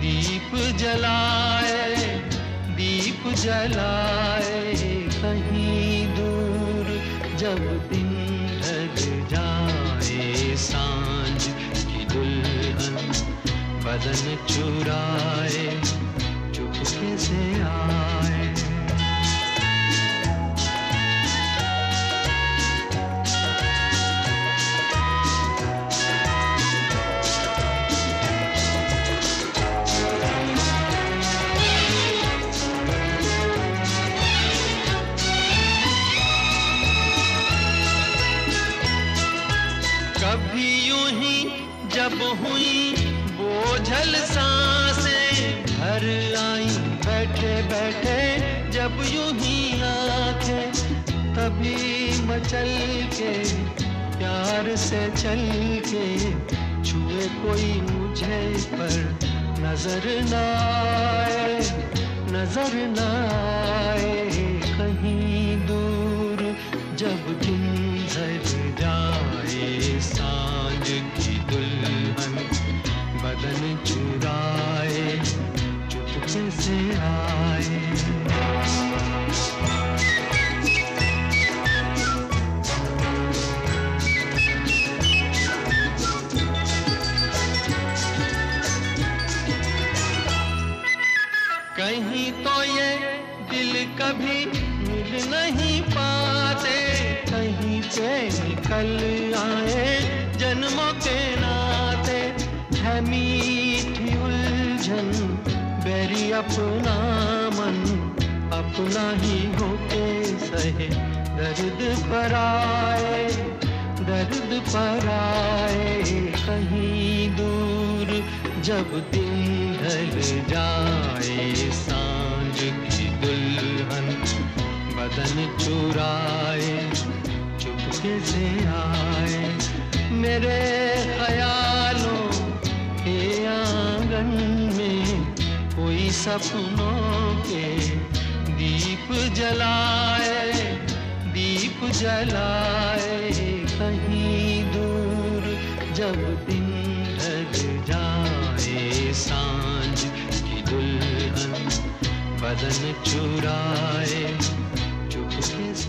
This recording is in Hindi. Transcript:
दीप जलाए दीप जलाए कहीं दूर, जब दिन लग जाए साँझ की दुल्हन बदन चुराए, चुपके से आए। ही जब हुई बोझल साँसें। घर आई बैठे बैठे, जब यूँ ही आँखें तभी मचल के, प्यार से चल के छुए कोई मुझे पर नज़र न आए, नज़र न आए। कहीं दूर जब कभी मिल नहीं पाते। कहीं पे निकल आए जन्मों के नाते। है मीठी उलझन, बेरी अपना मन। अपना ही होके सहे, दर्द पर आए, दर्द पर आए। कहीं दूर जब दिन ढल जाए, साँझ दुल्हन बदन चुराए, चुपके से आए। मेरे ख्यालों के आँगन में कोई सपनों के दीप जलाए दीप जलाए। कहीं दूर जब दिन ढल जाए दुल्हन बदन चुराए।